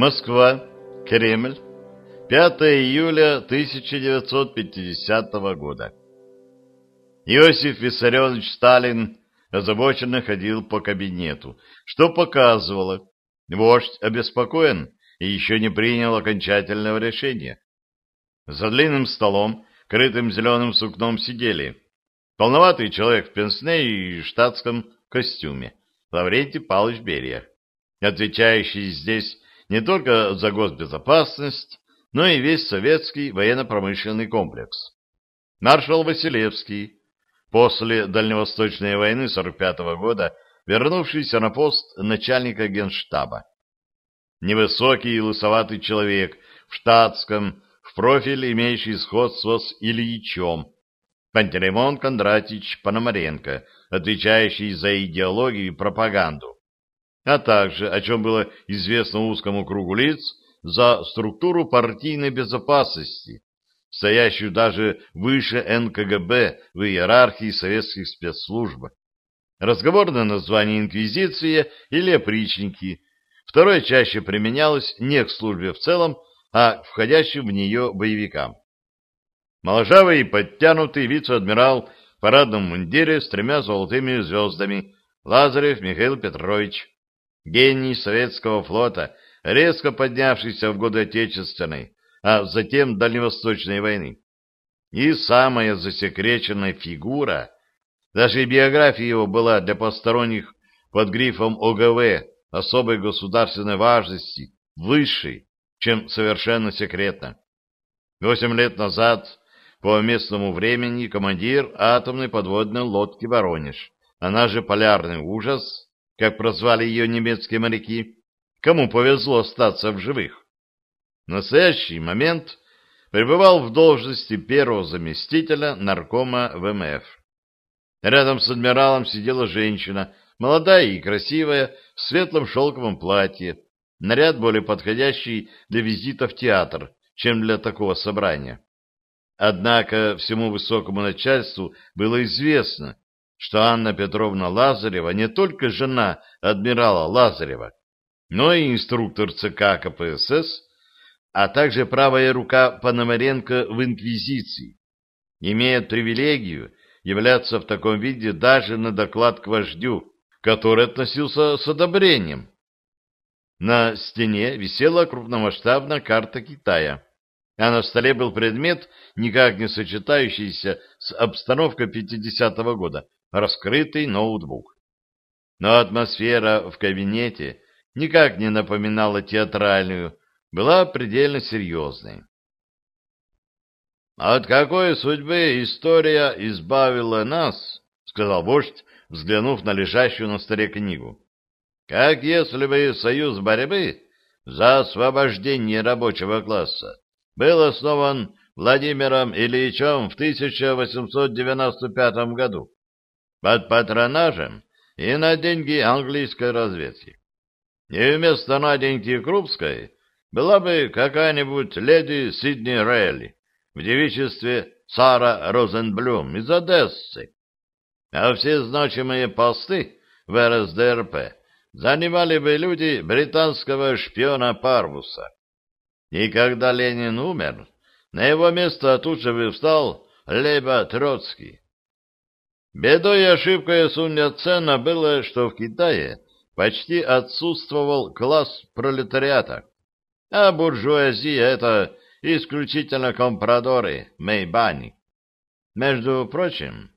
Москва, Кремль, 5 июля 1950 года. Иосиф Виссарионович Сталин озабоченно ходил по кабинету, что показывало, вождь обеспокоен и еще не принял окончательного решения. За длинным столом, крытым зеленым сукном, сидели полноватый человек в пенсне и штатском костюме, Лаврентий Павлович Берия, отвечающий здесь не только за госбезопасность, но и весь советский военно-промышленный комплекс. Маршал Василевский, после Дальневосточной войны 45 -го года, вернувшийся на пост начальника генштаба. Невысокий и лысоватый человек в штатском, в профиль имеющий сходство с Ильичом, Пантелеймон Кондратич Пономаренко, отвечающий за идеологию и пропаганду а также, о чем было известно узкому кругу лиц, за структуру партийной безопасности, стоящую даже выше НКГБ в иерархии советских спецслужб. Разговорное название «инквизиция» или «опричники», второе чаще применялось не к службе в целом, а к входящим в нее боевикам. Моложавый и подтянутый вице-адмирал в парадном мундире с тремя золотыми звездами Лазарев Михаил Петрович, гений советского флота, резко поднявшийся в годы Отечественной, а затем Дальневосточной войны. И самая засекреченная фигура, даже биография его была для посторонних под грифом ОГВ особой государственной важности, высшей, чем совершенно секретно. Восемь лет назад, по местному времени, командир атомной подводной лодки «Воронеж», она же «Полярный ужас», как прозвали ее немецкие моряки, кому повезло остаться в живых. В настоящий момент пребывал в должности первого заместителя наркома ВМФ. Рядом с адмиралом сидела женщина, молодая и красивая, в светлом шелковом платье, наряд более подходящий для визита в театр, чем для такого собрания. Однако всему высокому начальству было известно, что Анна Петровна Лазарева не только жена адмирала Лазарева, но и инструктор ЦК КПСС, а также правая рука Пономаренко в Инквизиции, имеет привилегию являться в таком виде даже на доклад к вождю, который относился с одобрением. На стене висела крупномасштабная карта Китая, а на столе был предмет, никак не сочетающийся с обстановкой 50-го года, раскрытый ноутбук. Но атмосфера в кабинете никак не напоминала театральную, была предельно серьезной. «От какой судьбы история избавила нас?» — сказал вождь, взглянув на лежащую на столе книгу. «Как если бы союз борьбы за освобождение рабочего класса был основан Владимиром Ильичем в 1895 году под патронажем и на деньги английской разведки. И вместо Наденьки Крупской была бы какая-нибудь леди Сидни Рейли в девичестве Сара Розенблюм из Одессы. А все значимые посты в РСДРП занимали бы люди британского шпиона Парвуса. И когда Ленин умер, на его место тут же бы встал Леба Троцкий. Бедой и ошибкой Сунь Яцена было, что в Китае почти отсутствовал класс пролетариата, а буржуазия — это исключительно компрадоры, мейбани. Между прочим,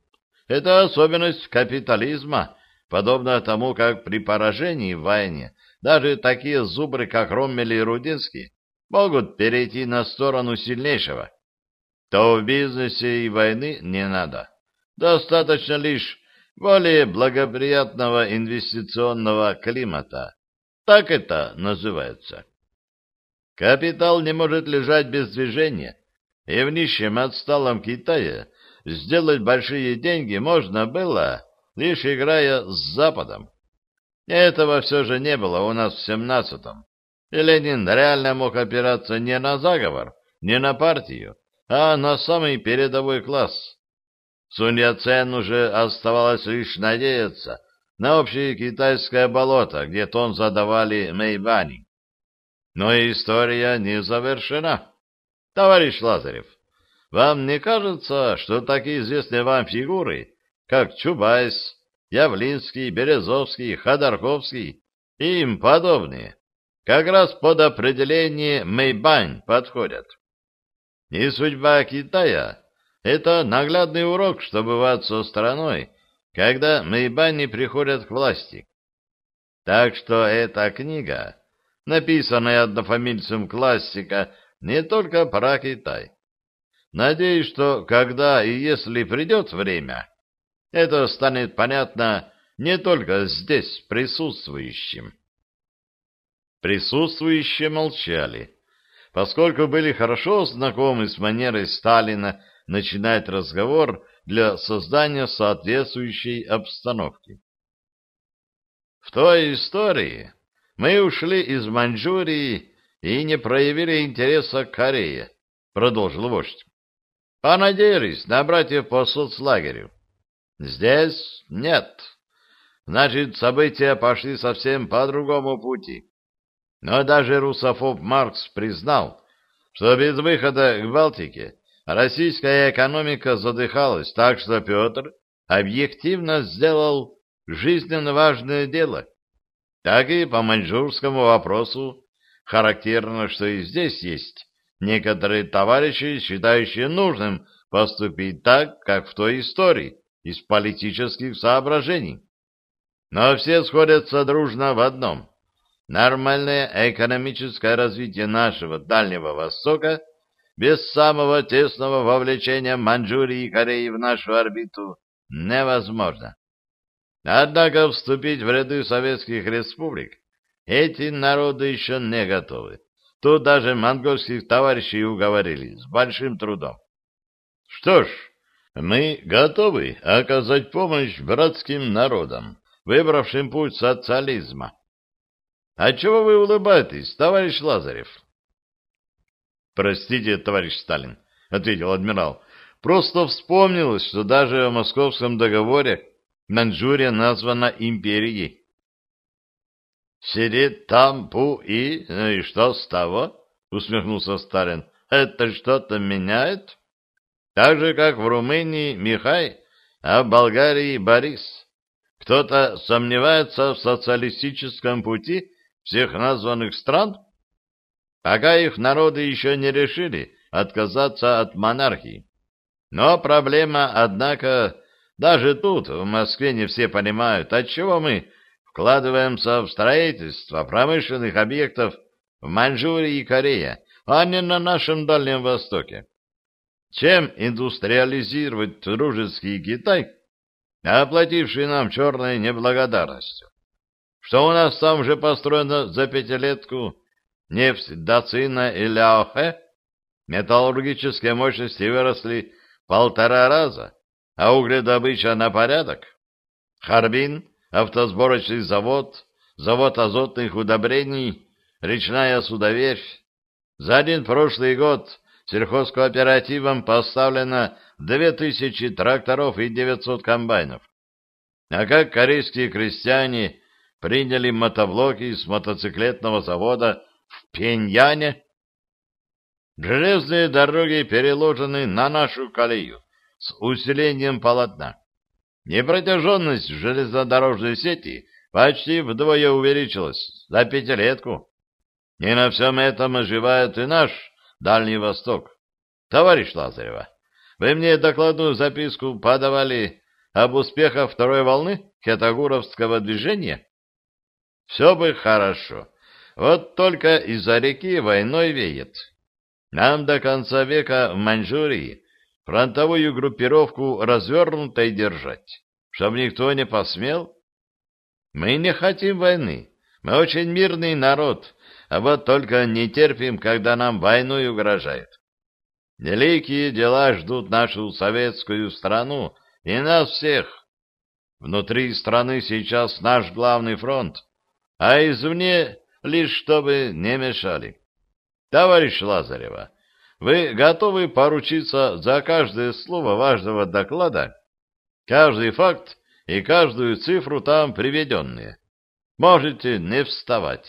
это особенность капитализма, подобно тому, как при поражении в войне даже такие зубры, как Роммель и Рудинский, могут перейти на сторону сильнейшего. То в бизнесе и войны не надо. Достаточно лишь более благоприятного инвестиционного климата. Так это называется. Капитал не может лежать без движения, и в нищем отсталом Китае сделать большие деньги можно было, лишь играя с Западом. Этого все же не было у нас в семнадцатом, и Ленин реально мог опираться не на заговор, не на партию, а на самый передовой класс. Сунь Яцен уже оставалось лишь надеяться на общее китайское болото, где тон задавали Мэйбани. Но история не завершена. Товарищ Лазарев, вам не кажется, что такие известные вам фигуры, как Чубайс, Явлинский, Березовский, Ходорковский и им подобные, как раз под определение Мэйбань подходят? И судьба Китая — это наглядный урок, что бывает со страной, когда Мэйбани приходят к власти. Так что эта книга, написанная однофамильцем классика, не только про Китай. Надеюсь, что когда и если придет время, это станет понятно не только здесь присутствующим. Присутствующие молчали, поскольку были хорошо знакомы с манерой Сталина начинать разговор для создания соответствующей обстановки. В той истории мы ушли из Маньчжурии и не проявили интереса к Корее, продолжил вождь. Понадеялись на братьев по соцлагерю. Здесь нет. Значит, события пошли совсем по другому пути. Но даже русофоб Маркс признал, что без выхода к Балтике российская экономика задыхалась, так что Петр объективно сделал жизненно важное дело. Так и по маньчжурскому вопросу характерно, что и здесь есть некоторые товарищи, считающие нужным поступить так, как в той истории, из политических соображений. Но все сходятся дружно в одном. Нормальное экономическое развитие нашего Дальнего Востока без самого тесного вовлечения Маньчжурии и Кореи в нашу орбиту невозможно. Однако вступить в ряды советских республик эти народы еще не готовы. Тут даже монгольских товарищей уговорили с большим трудом. Что ж, мы готовы оказать помощь братским народам, выбравшим путь социализма. А чего вы улыбаетесь, товарищ Лазарев? Простите, товарищ Сталин, ответил адмирал. Просто вспомнилось, что даже в московском договоре Маньчжурия названа империей. Сидит там Пу и... Ну и что с того? Усмехнулся Сталин. Это что-то меняет? Так же, как в Румынии Михай, а в Болгарии Борис. Кто-то сомневается в социалистическом пути всех названных стран? Пока их народы еще не решили отказаться от монархии. Но проблема, однако, даже тут, в Москве, не все понимают, отчего мы вкладываемся в строительство промышленных объектов в Маньчжурии и Корее, а не на нашем Дальнем Востоке. Чем индустриализировать дружеский Китай, оплативший нам черной неблагодарностью? Что у нас там уже построено за пятилетку? Нефть Дацина и Ляохэ? Металлургические мощности выросли полтора раза, а угледобыча на порядок. Харбин, автосборочный завод, завод азотных удобрений, речная судоверфь. За один прошлый год сельхозкооперативам поставлено 2000 тракторов и 900 комбайнов. А как корейские крестьяне приняли мотоблоки с мотоциклетного завода Пеньяне? Железные дороги переложены на нашу колею с усилением полотна. Непротяженность железнодорожной сети почти вдвое увеличилась за пятилетку. И на всем этом оживает и наш Дальний Восток. Товарищ Лазарева, вы мне докладную записку подавали об успехах второй волны Хетагуровского движения? Все бы хорошо. Вот только из-за реки войной веет. Нам до конца века в Маньчжурии фронтовую группировку развернутой держать, чтобы никто не посмел? Мы не хотим войны. Мы очень мирный народ, а вот только не терпим, когда нам войной угрожает. Великие дела ждут нашу советскую страну и нас всех. Внутри страны сейчас наш главный фронт, а извне лишь чтобы не мешали. Товарищ Лазарева, вы готовы поручиться за каждое слово важного доклада, каждый факт и каждую цифру там приведенные? Можете не вставать.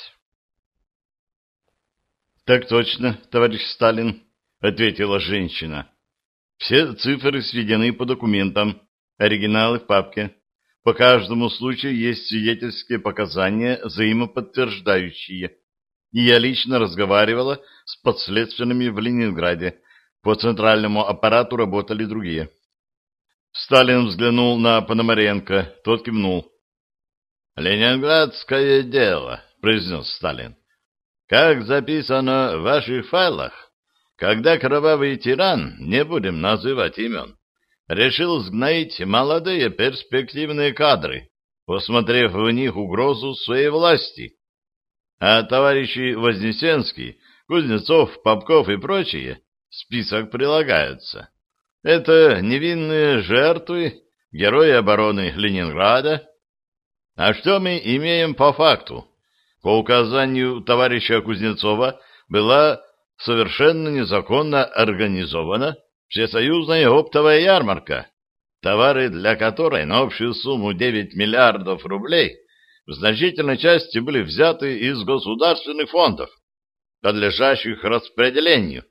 — Так точно, товарищ Сталин, — ответила женщина. — Все цифры сведены по документам, оригиналы в папке. По каждому случаю есть свидетельские показания, взаимоподтверждающие. И я лично разговаривала с подследственными в Ленинграде. По центральному аппарату работали другие. Сталин взглянул на Пономаренко, тот кивнул. «Ленинградское дело», — произнес Сталин. «Как записано в ваших файлах, когда кровавый тиран, не будем называть имен, решил сгноить молодые перспективные кадры, посмотрев в них угрозу своей власти. А товарищи Вознесенский, Кузнецов, Попков и прочие список прилагается. Это невинные жертвы, герои обороны Ленинграда. А что мы имеем по факту? По указанию товарища Кузнецова была совершенно незаконно организована всесоюзная оптовая ярмарка, товары для которой на общую сумму 9 миллиардов рублей в значительной части были взяты из государственных фондов, подлежащих распределению,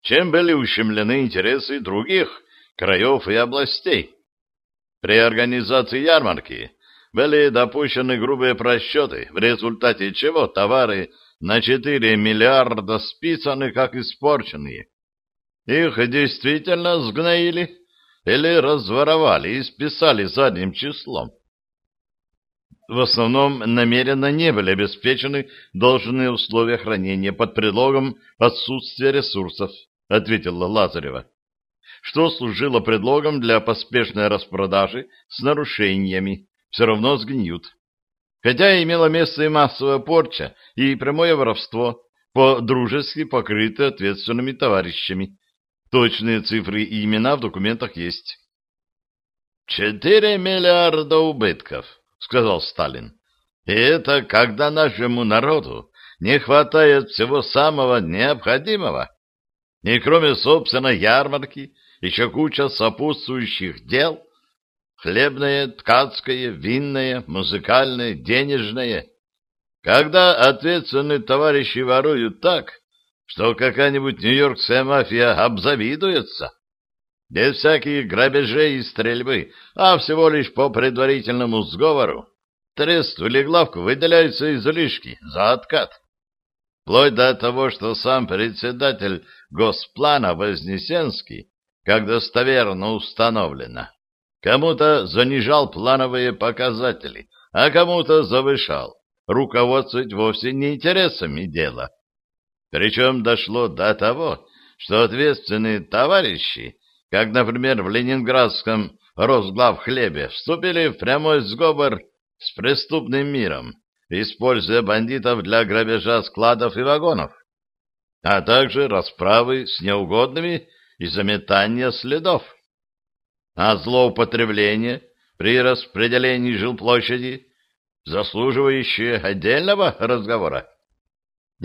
чем были ущемлены интересы других краев и областей. При организации ярмарки были допущены грубые просчеты, в результате чего товары на 4 миллиарда списаны как испорченные, их действительно сгноили или разворовали и списали задним числом. В основном намеренно не были обеспечены должные условия хранения под предлогом отсутствия ресурсов, ответила Лазарева, что служило предлогом для поспешной распродажи с нарушениями, все равно сгниют. Хотя имело место и массовая порча, и прямое воровство, по-дружески покрыты ответственными товарищами, Точные цифры и имена в документах есть. «Четыре миллиарда убытков», — сказал Сталин. «И это когда нашему народу не хватает всего самого необходимого. И кроме, собственно, ярмарки, еще куча сопутствующих дел. Хлебное, ткацкое, винное, музыкальное, денежное. Когда ответственные товарищи воруют так, что какая-нибудь нью-йоркская мафия обзавидуется. Без всяких грабежей и стрельбы, а всего лишь по предварительному сговору. Тресту или главку выделяются излишки за откат. Вплоть до того, что сам председатель Госплана Вознесенский, как достоверно установлено, кому-то занижал плановые показатели, а кому-то завышал, руководствовать вовсе не интересами дела, причем дошло до того, что ответственные товарищи, как, например, в ленинградском Росглавхлебе, вступили в прямой сговор с преступным миром, используя бандитов для грабежа складов и вагонов, а также расправы с неугодными и заметания следов. А злоупотребление при распределении жилплощади, заслуживающее отдельного разговора.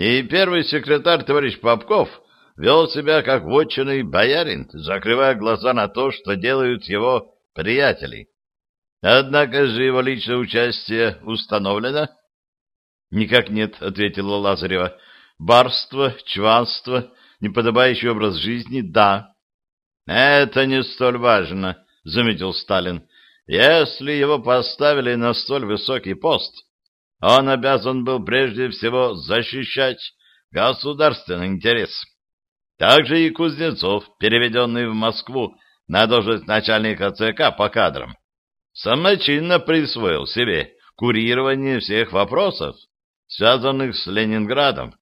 И первый секретарь товарищ Попков вел себя как вотчинный боярин, закрывая глаза на то, что делают его приятели. Однако же его личное участие установлено? — Никак нет, — ответила Лазарева. — Барство, чванство, неподобающий образ жизни — да. — Это не столь важно, — заметил Сталин. — Если его поставили на столь высокий пост, он обязан был прежде всего защищать государственный интерес. Также и Кузнецов, переведенный в Москву на должность начальника ЦК по кадрам, самочинно присвоил себе курирование всех вопросов, связанных с Ленинградом,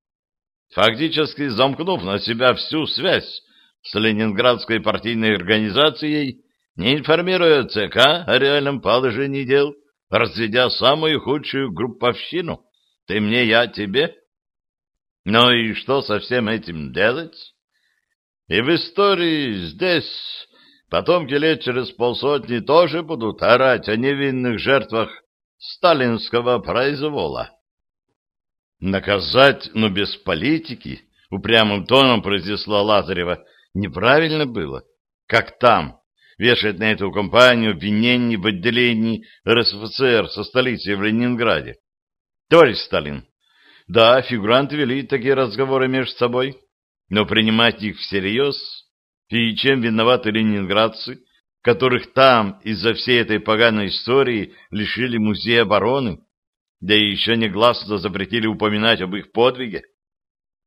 фактически замкнув на себя всю связь с ленинградской партийной организацией, не информируя ЦК о реальном положении дел, разведя самую худшую групповщину. Ты мне, я тебе. Ну и что со всем этим делать? И в истории здесь потомки лет через полсотни тоже будут орать о невинных жертвах сталинского произвола. Наказать, но без политики, упрямым тоном произнесла Лазарева, неправильно было. Как там, вешает на эту компанию обвинений в отделении РСФСР со столицей в Ленинграде. Товарищ Сталин, Да, фигуранты вели такие разговоры между собой, но принимать их всерьез, и чем виноваты ленинградцы, которых там из-за всей этой поганой истории лишили музея обороны, да и еще негласно запретили упоминать об их подвиге.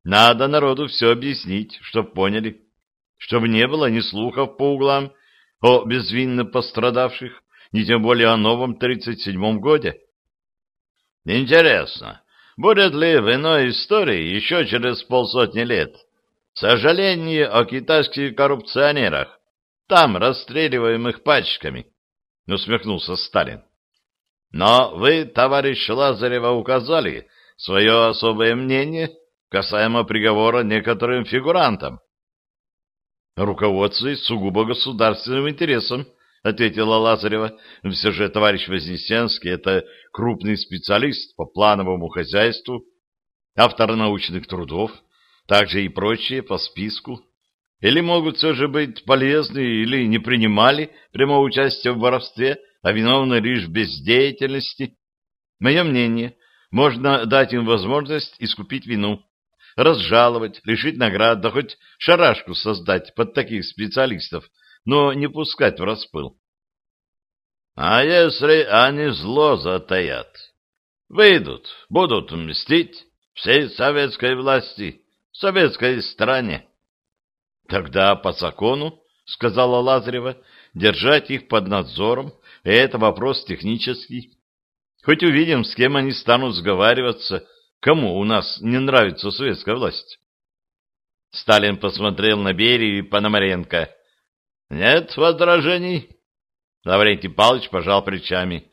Надо народу все объяснить, чтоб поняли, чтобы не было ни слухов по углам о безвинно пострадавших, ни тем более о новом 37-м годе. Интересно, будет ли в иной истории еще через полсотни лет сожаление о китайских коррупционерах, там расстреливаемых пачками? Усмехнулся Сталин. Но вы, товарищ Лазарева, указали свое особое мнение касаемо приговора некоторым фигурантам. Руководствуясь сугубо государственным интересом, ответила Лазарева. Все же товарищ Вознесенский — это крупный специалист по плановому хозяйству, автор научных трудов, также и прочие по списку. Или могут все же быть полезны, или не принимали прямого участия в воровстве, а виновны лишь в бездеятельности. Мое мнение, можно дать им возможность искупить вину, разжаловать, лишить наград, да хоть шарашку создать под таких специалистов, но не пускать в распыл. А если они зло затаят? Выйдут, будут мстить всей советской власти, советской стране. Тогда по закону, сказала Лазарева, держать их под надзором, это вопрос технический. Хоть увидим, с кем они станут сговариваться, кому у нас не нравится советская власть. Сталин посмотрел на Берию и Пономаренко. Нет возражений? Лаврентий Павлович пожал плечами.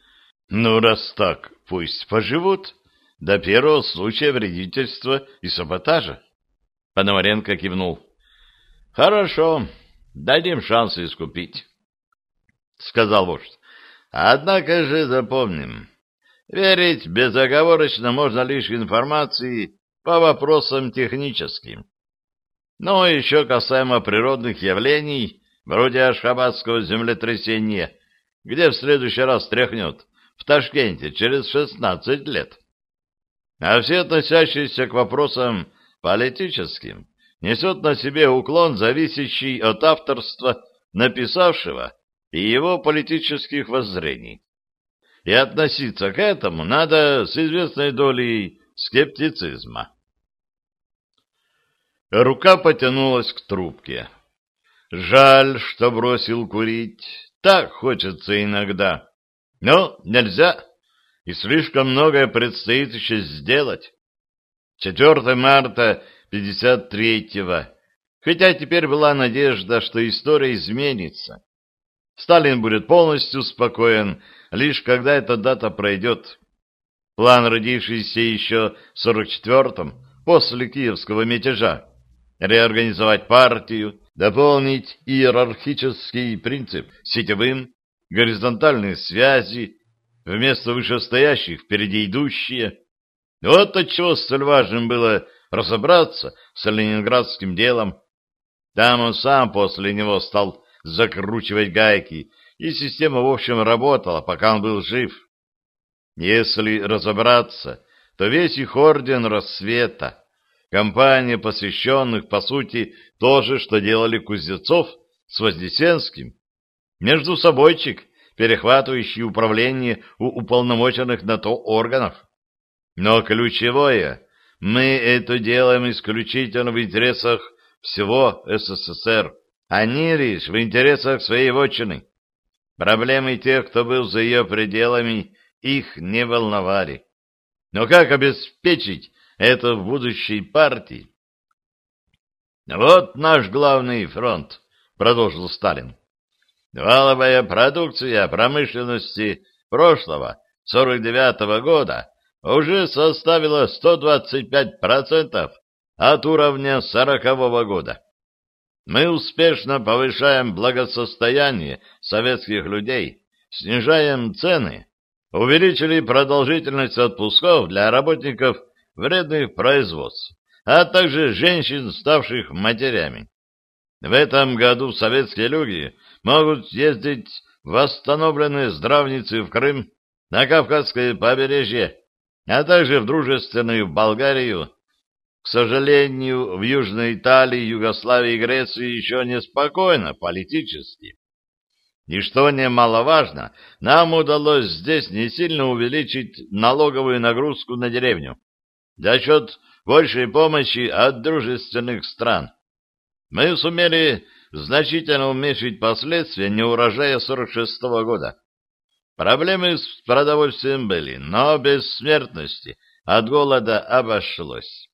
Ну, раз так, пусть поживут до первого случая вредительства и саботажа. Пономаренко кивнул. Хорошо, дадим шанс искупить, сказал вождь. Однако же запомним, верить безоговорочно можно лишь информации по вопросам техническим. Но еще касаемо природных явлений, вроде Ашхабадского землетрясения, где в следующий раз тряхнет, в Ташкенте через 16 лет. А все относящиеся к вопросам политическим несет на себе уклон, зависящий от авторства написавшего и его политических воззрений. И относиться к этому надо с известной долей скептицизма. Рука потянулась к трубке. Жаль, что бросил курить. Так хочется иногда. Но нельзя. И слишком многое предстоит еще сделать. 4 марта 53-го. Хотя теперь была надежда, что история изменится. Сталин будет полностью спокоен, лишь когда эта дата пройдет. План, родившийся еще в 44-м, после киевского мятежа, реорганизовать партию, дополнить иерархический принцип сетевым, горизонтальные связи, вместо вышестоящих впереди идущие. Вот отчего столь важным было разобраться с ленинградским делом. Там он сам после него стал закручивать гайки, и система, в общем, работала, пока он был жив. Если разобраться, то весь их орден рассвета, компания посвященных, по сути, то же, что делали Кузнецов с Вознесенским, между собойчик, перехватывающий управление у уполномоченных на то органов. Но ключевое, мы это делаем исключительно в интересах всего СССР, а не лишь в интересах своей вотчины. Проблемы тех, кто был за ее пределами, их не волновали. Но как обеспечить это в будущей партии? Вот наш главный фронт, продолжил Сталин. Валовая продукция промышленности прошлого, 49-го года, уже составила 125% от уровня 40-го года. Мы успешно повышаем благосостояние советских людей, снижаем цены, увеличили продолжительность отпусков для работников вредных производств, а также женщин, ставших матерями. В этом году советские люди могут ездить в восстановленные здравницы в Крым, на Кавказское побережье, а также в дружественную Болгарию. К сожалению, в Южной Италии, Югославии и Греции еще неспокойно политически. И что немаловажно, нам удалось здесь не сильно увеличить налоговую нагрузку на деревню за счет большей помощи от дружественных стран. Мы сумели значительно уменьшить последствия неурожая 46 -го года. Проблемы с продовольствием были, но без смертности от голода обошлось.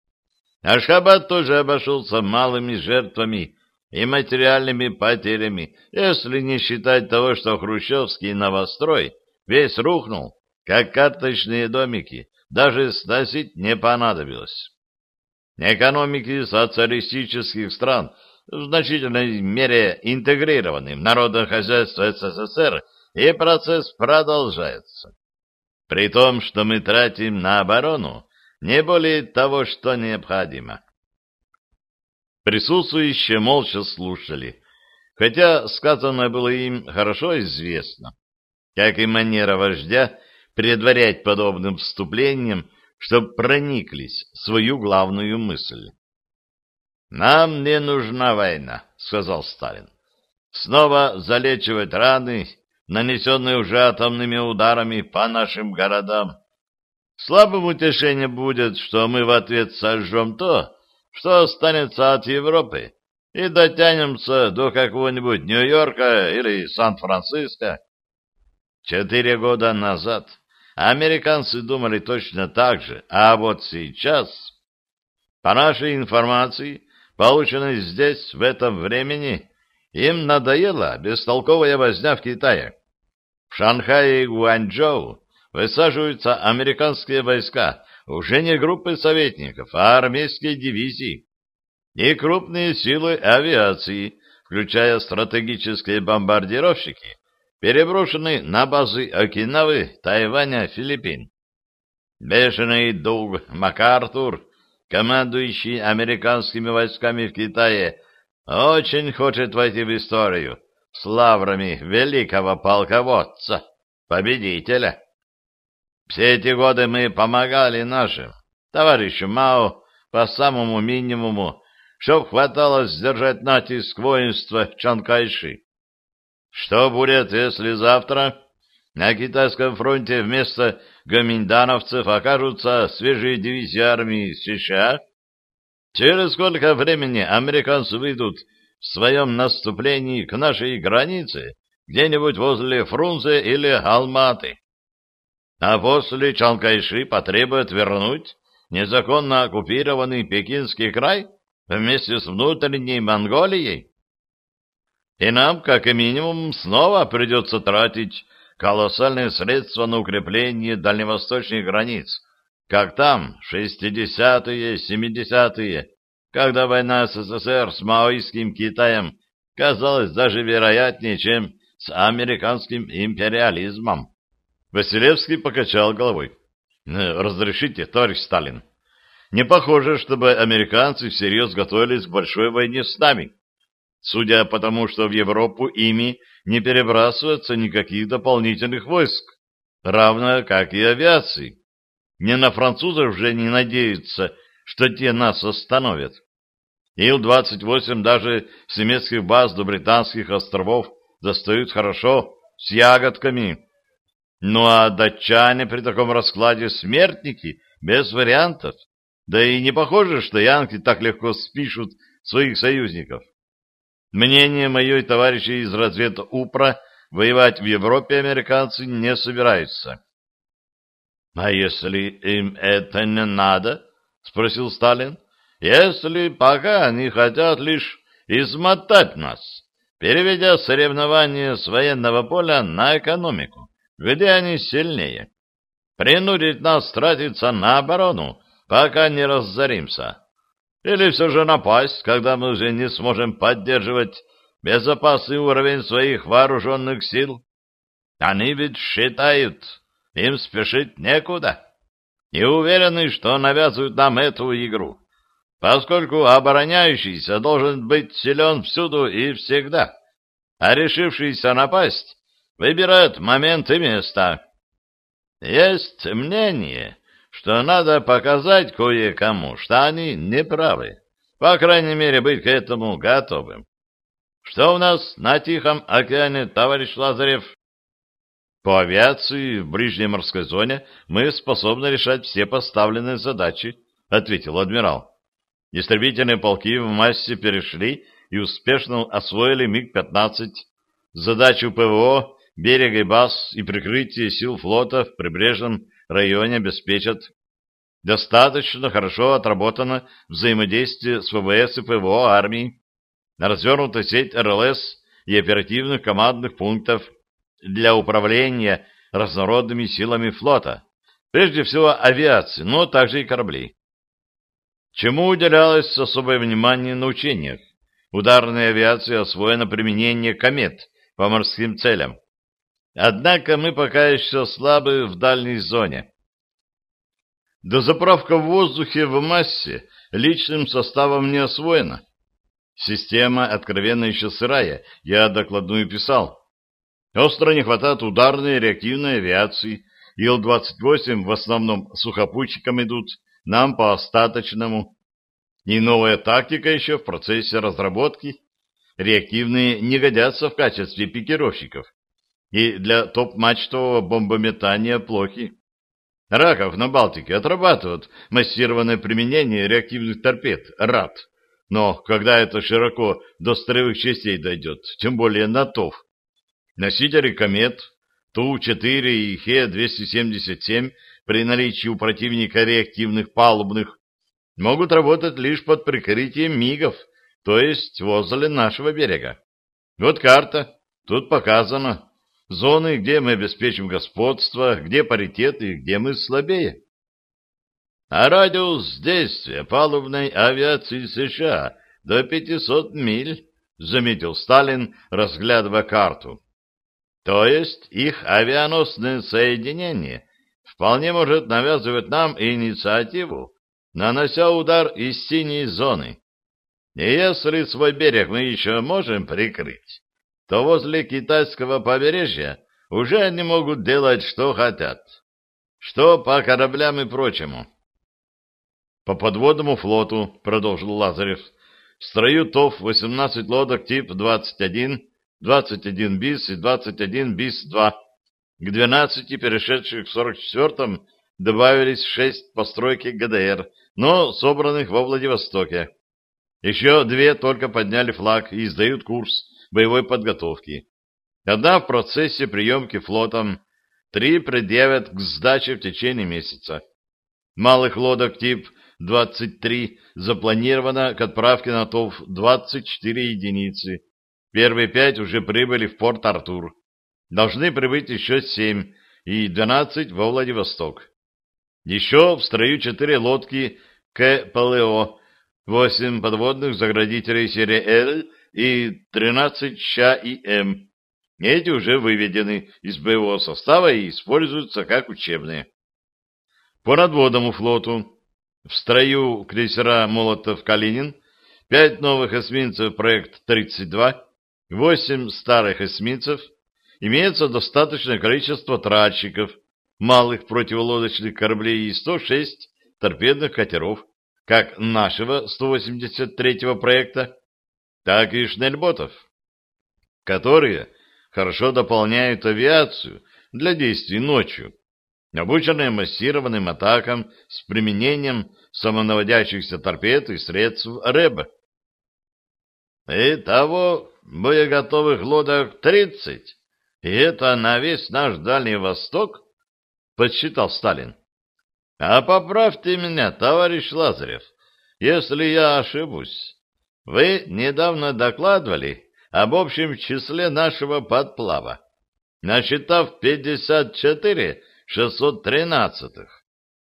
Ашхабад тоже обошелся малыми жертвами и материальными потерями, если не считать того, что хрущевский новострой весь рухнул, как карточные домики, даже сносить не понадобилось. Экономики социалистических стран в значительной мере интегрированы в народное хозяйство СССР, и процесс продолжается. При том, что мы тратим на оборону не более того, что необходимо. Присутствующие молча слушали, хотя сказанное было им хорошо известно, как и манера вождя предварять подобным вступлением, чтобы прониклись в свою главную мысль. «Нам не нужна война», — сказал Сталин. «Снова залечивать раны, нанесенные уже атомными ударами по нашим городам. Слабым утешением будет, что мы в ответ сожжем то, что останется от Европы, и дотянемся до какого-нибудь Нью-Йорка или Сан-Франциско. Четыре года назад американцы думали точно так же, а вот сейчас, по нашей информации, полученной здесь, в этом времени, им надоела бестолковая возня в Китае. В Шанхае и Гуанчжоу высаживаются американские войска, уже не группы советников, а армейские дивизии и крупные силы авиации, включая стратегические бомбардировщики, переброшены на базы Окинавы, Тайваня, Филиппин. Бешеный Дуг МакАртур, командующий американскими войсками в Китае, очень хочет войти в историю с лаврами великого полководца, победителя. Все эти годы мы помогали нашим, товарищу Мао, по самому минимуму, чтоб хватало сдержать натиск воинства Чанкайши. Что будет, если завтра на китайском фронте вместо гоминдановцев окажутся свежие дивизии армии США? Через сколько времени американцы выйдут в своем наступлении к нашей границе, где-нибудь возле Фрунзе или Алматы? А после Чанкайши потребует вернуть незаконно оккупированный Пекинский край вместе с внутренней Монголией. И нам, как и минимум, снова придется тратить колоссальные средства на укрепление дальневосточных границ, как там, 60-е, 70-е, когда война СССР с маоистским Китаем казалась даже вероятнее, чем с американским империализмом. Василевский покачал головой. «Э, «Разрешите, товарищ Сталин. Не похоже, чтобы американцы всерьез готовились к большой войне с нами. Судя по тому, что в Европу ими не перебрасывается никаких дополнительных войск, равно как и авиации. Не на французов же не надеются, что те нас остановят. Ил-28 даже с немецких баз до британских островов достают хорошо, с ягодками, ну а датчане при таком раскладе смертники, без вариантов. Да и не похоже, что янки так легко спишут своих союзников. Мнение мое и товарищи из разведка УПРА воевать в Европе американцы не собираются. — А если им это не надо? — спросил Сталин. — Если пока они хотят лишь измотать нас, переведя соревнования с военного поля на экономику где они сильнее. Принудить нас тратиться на оборону, пока не разоримся. Или все же напасть, когда мы уже не сможем поддерживать безопасный уровень своих вооруженных сил. Они ведь считают, им спешить некуда. И уверены, что навязывают нам эту игру, поскольку обороняющийся должен быть силен всюду и всегда, а решившийся напасть выбирают момент и место. Есть мнение, что надо показать кое-кому, что они неправы. По крайней мере, быть к этому готовым. Что у нас на Тихом океане, товарищ Лазарев? По авиации в ближней морской зоне мы способны решать все поставленные задачи, ответил адмирал. Истребительные полки в массе перешли и успешно освоили МиГ-15. Задачу ПВО, берега и баз и прикрытие сил флота в прибрежном районе обеспечат. Достаточно хорошо отработано взаимодействие с ВВС и ПВО армии. Развернута сеть РЛС и оперативных командных пунктов для управления разнородными силами флота, прежде всего авиации, но также и кораблей. Чему уделялось особое внимание на учениях? Ударной авиации освоено применение комет по морским целям. Однако мы пока еще слабы в дальней зоне. Дозаправка в воздухе в массе личным составом не освоена. Система откровенно еще сырая, я докладную писал. Остро не хватает ударной реактивной авиации. Ил-28 в основном сухопутчикам идут, нам по остаточному. И новая тактика еще в процессе разработки. Реактивные не годятся в качестве пикировщиков. И для топ-мачтового бомбометания плохи. Раков на Балтике отрабатывают массированное применение реактивных торпед РАД. Но когда это широко до строевых частей дойдет, тем более на ТОВ, носители комет Ту-4 и Хе-277 при наличии у противника реактивных палубных могут работать лишь под прикрытием МИГов, то есть возле нашего берега. Вот карта, тут показано зоны, где мы обеспечим господство, где паритет и где мы слабее. А радиус действия палубной авиации США до 500 миль, заметил Сталин, разглядывая карту. То есть их авианосное соединение вполне может навязывать нам инициативу, нанося удар из синей зоны. И если свой берег мы еще можем прикрыть, то возле китайского побережья уже они могут делать, что хотят. Что по кораблям и прочему. По подводному флоту, продолжил Лазарев, в строю ТОВ-18 лодок тип 21, 21 БИС и 21 БИС-2. К 12 перешедших в 44-м добавились 6 постройки ГДР, но собранных во Владивостоке. Еще две только подняли флаг и издают курс боевой подготовки. Одна в процессе приемки флотом, три предъявят к сдаче в течение месяца. Малых лодок тип 23 запланировано к отправке на ТОВ 24 единицы. Первые пять уже прибыли в порт Артур. Должны прибыть еще семь и 12 во Владивосток. Еще в строю четыре лодки КПЛО, восемь подводных заградителей серии «Л» и 13 ЩА и М. Эти уже выведены из боевого состава и используются как учебные. По надводному флоту в строю крейсера «Молотов-Калинин» пять новых эсминцев «Проект-32», восемь старых эсминцев, имеется достаточное количество тральщиков, малых противолодочных кораблей и 106 торпедных катеров, как нашего 183-го проекта, так и шнельботов, которые хорошо дополняют авиацию для действий ночью, обученные массированным атакам с применением самонаводящихся торпед и средств РЭБ. Итого боеготовых лодок тридцать, и это на весь наш Дальний Восток, подсчитал Сталин. А поправьте меня, товарищ Лазарев, если я ошибусь. Вы недавно докладывали об общем числе нашего подплава, насчитав 54 613,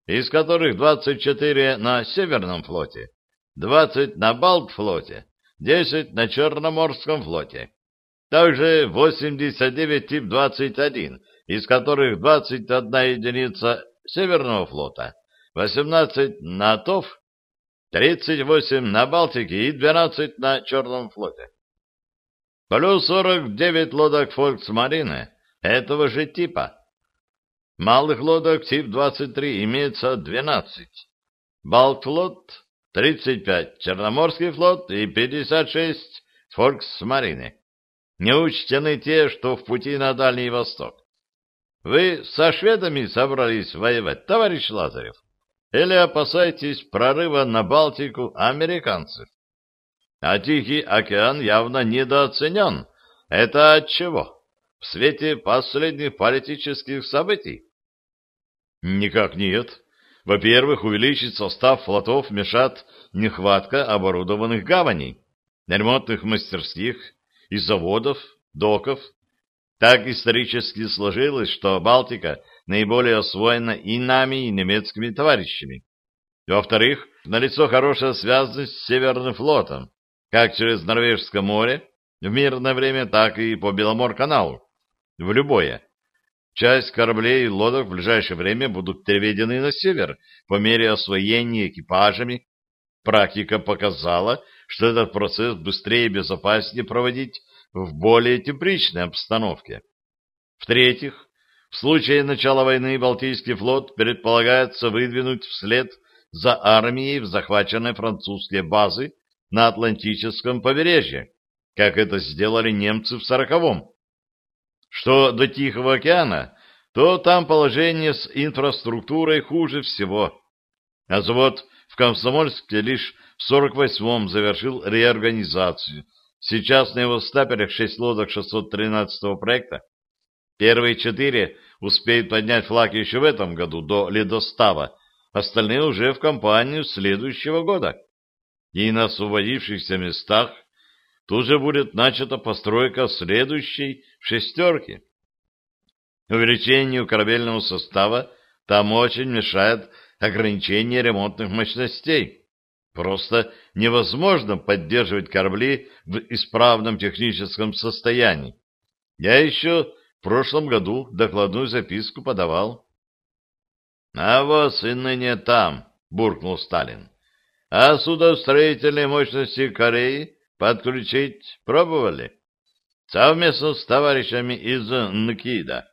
из которых 24 на Северном флоте, 20 на Балтфлоте, 10 на Черноморском флоте. Также 89 тип 21, из которых 21 единица Северного флота, 18 на ТОВ 38 на Балтике и 12 на Черном флоте. Плюс 49 лодок Фольксмарины этого же типа. Малых лодок ТИП-23 имеется 12. Балтфлот 35, Черноморский флот и 56 фольксмарины. Не учтены те, что в пути на Дальний Восток. Вы со шведами собрались воевать, товарищ Лазарев? Или опасаетесь прорыва на Балтику американцев? А Тихий океан явно недооценен. Это от чего? В свете последних политических событий? Никак нет. Во-первых, увеличить состав флотов мешает нехватка оборудованных гаваней, ремонтных мастерских и заводов, доков. Так исторически сложилось, что Балтика наиболее освоена и нами, и немецкими товарищами. Во-вторых, налицо хорошая связанность с Северным флотом, как через Норвежское море в мирное время, так и по Беломор-каналу, в любое. Часть кораблей и лодок в ближайшее время будут переведены на север по мере освоения экипажами. Практика показала, что этот процесс быстрее и безопаснее проводить в более тепличной обстановке. В-третьих, в случае начала войны Балтийский флот предполагается выдвинуть вслед за армией в захваченные французские базы на Атлантическом побережье, как это сделали немцы в сороковом. Что до Тихого океана, то там положение с инфраструктурой хуже всего. А завод в Комсомольске лишь в 48-м завершил реорганизацию. Сейчас на его стаперах шесть лодок 613-го проекта. Первые четыре успеют поднять флаг еще в этом году, до ледостава, остальные уже в кампанию следующего года. И на освободившихся местах тут же будет начата постройка следующей шестерки. Увеличению корабельного состава там очень мешает ограничение ремонтных мощностей. Просто невозможно поддерживать корабли в исправном техническом состоянии. Я еще в прошлом году докладную записку подавал. — А вот и ныне там, — буркнул Сталин. — А судостроительные мощности Кореи Подключить пробовали? Совместно с товарищами из НКИДа.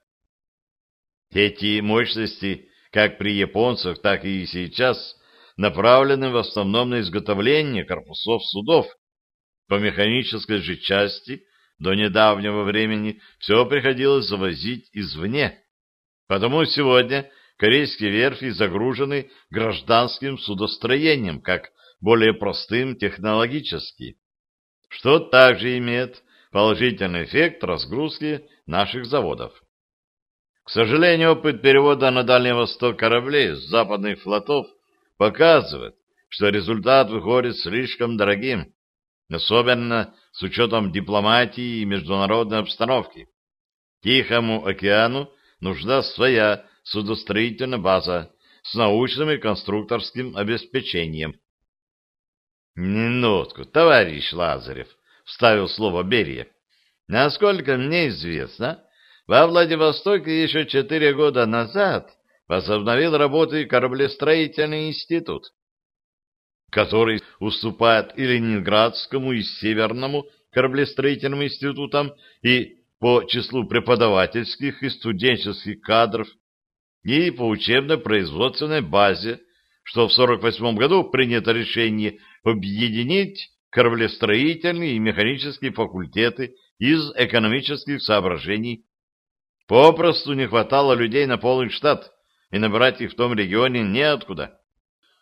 Эти мощности, как при японцах, так и сейчас, направлены в основном на изготовление корпусов судов. По механической же части до недавнего времени все приходилось завозить извне. Потому сегодня корейские верфи загружены гражданским судостроением, как более простым технологически что также имеет положительный эффект разгрузки наших заводов. К сожалению, опыт перевода на Дальний Восток кораблей с западных флотов показывает, что результат выходит слишком дорогим, особенно с учетом дипломатии и международной обстановки. Тихому океану нужна своя судостроительная база с научным и конструкторским обеспечением, «Минутку, товарищ Лазарев», — вставил слово Берия. «Насколько мне известно, во Владивостоке еще четыре года назад возобновил работы кораблестроительный институт, который уступает и Ленинградскому, и Северному кораблестроительным институтам, и по числу преподавательских и студенческих кадров, и по учебно-производственной базе, что в 1948 году принято решение объединить кораблестроительные и механические факультеты из экономических соображений. Попросту не хватало людей на полный штат, и набрать их в том регионе неоткуда.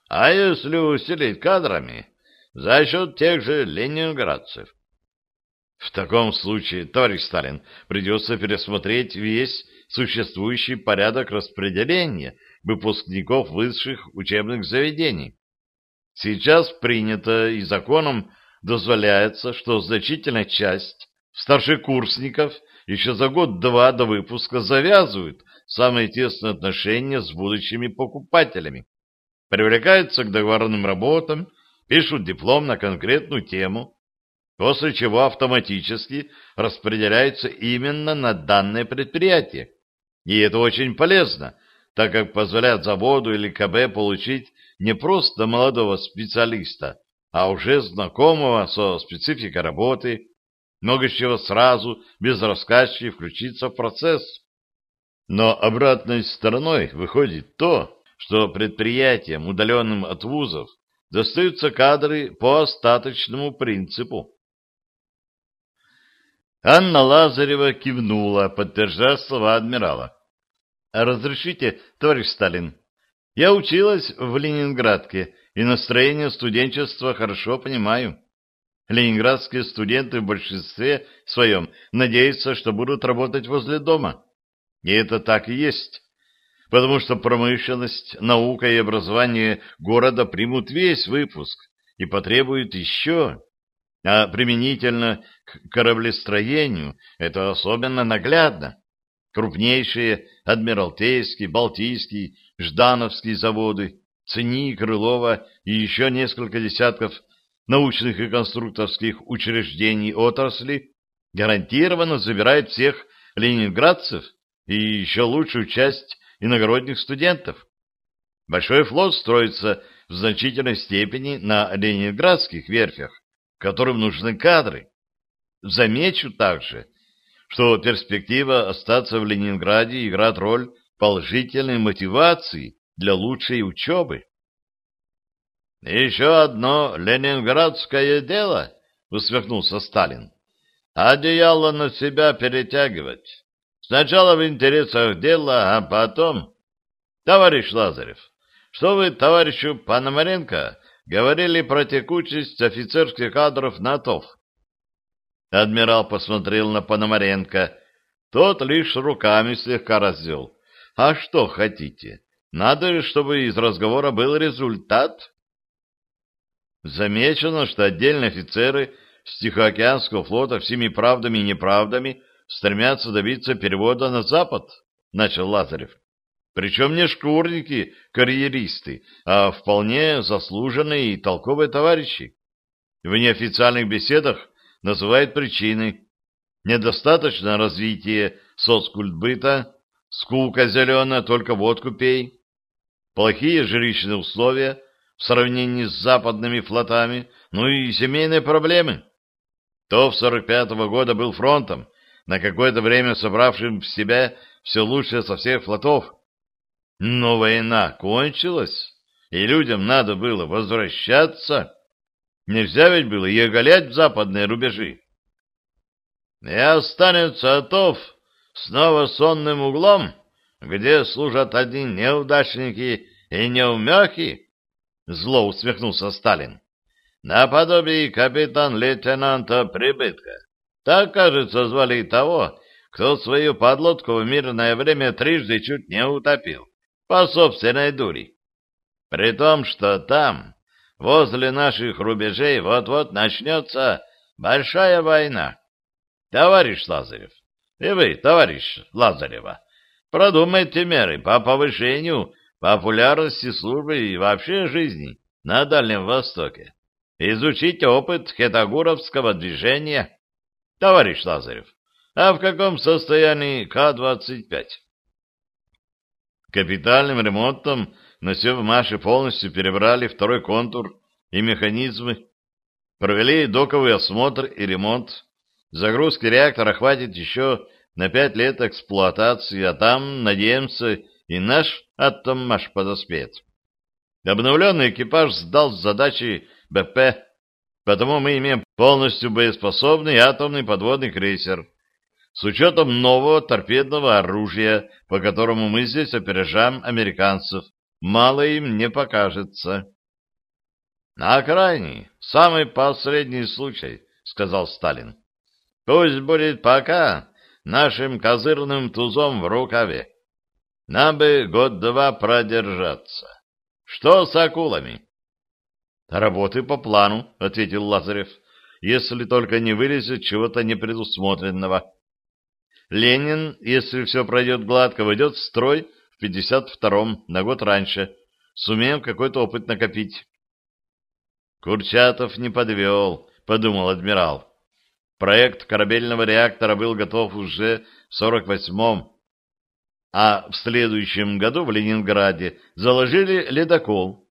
А если усилить кадрами, за счет тех же ленинградцев? В таком случае, товарищ Сталин, придется пересмотреть весь существующий порядок распределения выпускников высших учебных заведений. Сейчас принято и законом дозволяется, что значительная часть старшекурсников еще за год-два до выпуска завязывают самые тесные отношения с будущими покупателями, привлекаются к договорным работам, пишут диплом на конкретную тему, после чего автоматически распределяются именно на данное предприятие. И это очень полезно, так как позволяет заводу или КБ получить не просто молодого специалиста, а уже знакомого со спецификой работы, могущего сразу, без раскачки, включиться в процесс. Но обратной стороной выходит то, что предприятиям, удаленным от вузов, достаются кадры по остаточному принципу. Анна Лазарева кивнула, подтверждая слова адмирала. «Разрешите, товарищ Сталин, я училась в Ленинградке, и настроение студенчества хорошо понимаю. Ленинградские студенты в большинстве своем надеются, что будут работать возле дома. И это так и есть, потому что промышленность, наука и образование города примут весь выпуск и потребуют еще. А применительно к кораблестроению это особенно наглядно. Крупнейшие Адмиралтейский, Балтийский, Ждановские заводы, ЦНИ, Крылова и еще несколько десятков научных и конструкторских учреждений отрасли гарантированно забирают всех ленинградцев и еще лучшую часть иногородних студентов. Большой флот строится в значительной степени на ленинградских верфях, которым нужны кадры. Замечу также, что перспектива остаться в Ленинграде играет роль положительной мотивации для лучшей учебы. «Еще одно ленинградское дело», — усмехнулся Сталин. «Одеяло на себя перетягивать. Сначала в интересах дела, а потом...» «Товарищ Лазарев, что вы товарищу Пономаренко говорили про текучесть офицерских кадров на ТОВ?» Адмирал посмотрел на Пономаренко. Тот лишь руками слегка развел. «А что хотите? Надо, чтобы из разговора был результат?» Замечено, что отдельные офицеры с Тихоокеанского флота всеми правдами и неправдами стремятся добиться перевода на Запад, — начал Лазарев. Причем не шкурники, карьеристы, а вполне заслуженные и толковые товарищи. В неофициальных беседах называют причины. Недостаточно развития соцкультбыта, скука зеленая, только водку пей, плохие жилищные условия в сравнении с западными флотами, ну и семейные проблемы. То в 45-го года был фронтом, на какое-то время собравшим в себя все лучшее со всех флотов. Но война кончилась, и людям надо было возвращаться. Нельзя ведь было и оголять в западные рубежи. И останется Атов снова сонным углом, где служат одни неудачники и неумехи, зло усмехнулся Сталин. Наподобие капитан-лейтенанта Прибытка. Так, кажется, звали того, кто свою подлодку в мирное время трижды чуть не утопил, по собственной дури. При том, что там, возле наших рубежей, вот-вот начнется большая война. Товарищ Лазарев, и вы, товарищ Лазарева, продумайте меры по повышению популярности службы и вообще жизни на Дальнем Востоке. Изучите опыт хетагуровского движения. Товарищ Лазарев, а в каком состоянии К-25? Капитальным ремонтом на Севмаше полностью перебрали второй контур и механизмы, провели доковый осмотр и ремонт. Загрузки реактора хватит еще на пять лет эксплуатации, а там, надеемся, и наш Атоммаш подоспеет. Обновленный экипаж сдал задачи БП, потому мы имеем полностью боеспособный атомный подводный крейсер с учетом нового торпедного оружия, по которому мы здесь опережаем американцев. Мало им не покажется. — На крайний, самый последний случай, — сказал Сталин. — Пусть будет пока нашим козырным тузом в рукаве. Нам бы год-два продержаться. Что с акулами? Работы по плану, ответил Лазарев, если только не вылезет чего-то непредусмотренного. Ленин, если все пройдет гладко, войдет в строй в 52-м, на год раньше. Сумеем какой-то опыт накопить. Курчатов не подвел, подумал адмирал. Проект корабельного реактора был готов уже в 48-м, а в следующем году в Ленинграде заложили ледокол.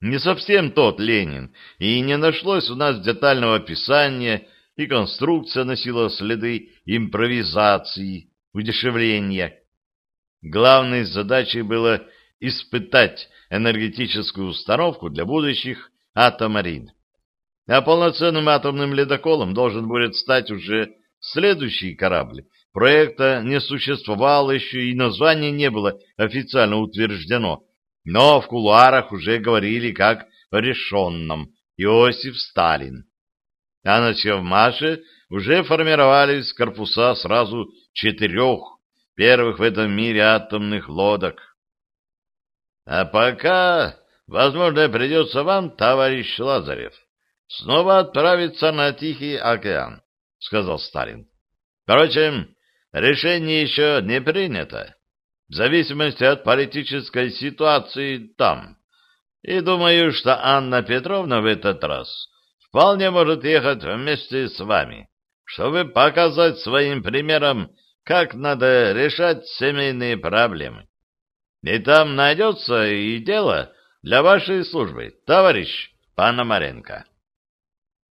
Не совсем тот Ленин, и не нашлось у нас детального описания, и конструкция носила следы импровизации, удешевления. Главной задачей было испытать энергетическую установку для будущих атомарин. А полноценным атомным ледоколом должен будет стать уже следующий корабль. Проекта не существовало еще и название не было официально утверждено, но в кулуарах уже говорили как о решенном Иосиф Сталин. А на Чевмаше уже формировались корпуса сразу четырех первых в этом мире атомных лодок. А пока, возможно, придется вам, товарищ Лазарев, снова отправиться на Тихий океан, — сказал Сталин. Впрочем, решение еще не принято, в зависимости от политической ситуации там. И думаю, что Анна Петровна в этот раз вполне может ехать вместе с вами, чтобы показать своим примером, как надо решать семейные проблемы. И там найдется и дело для вашей службы, товарищ Пономаренко.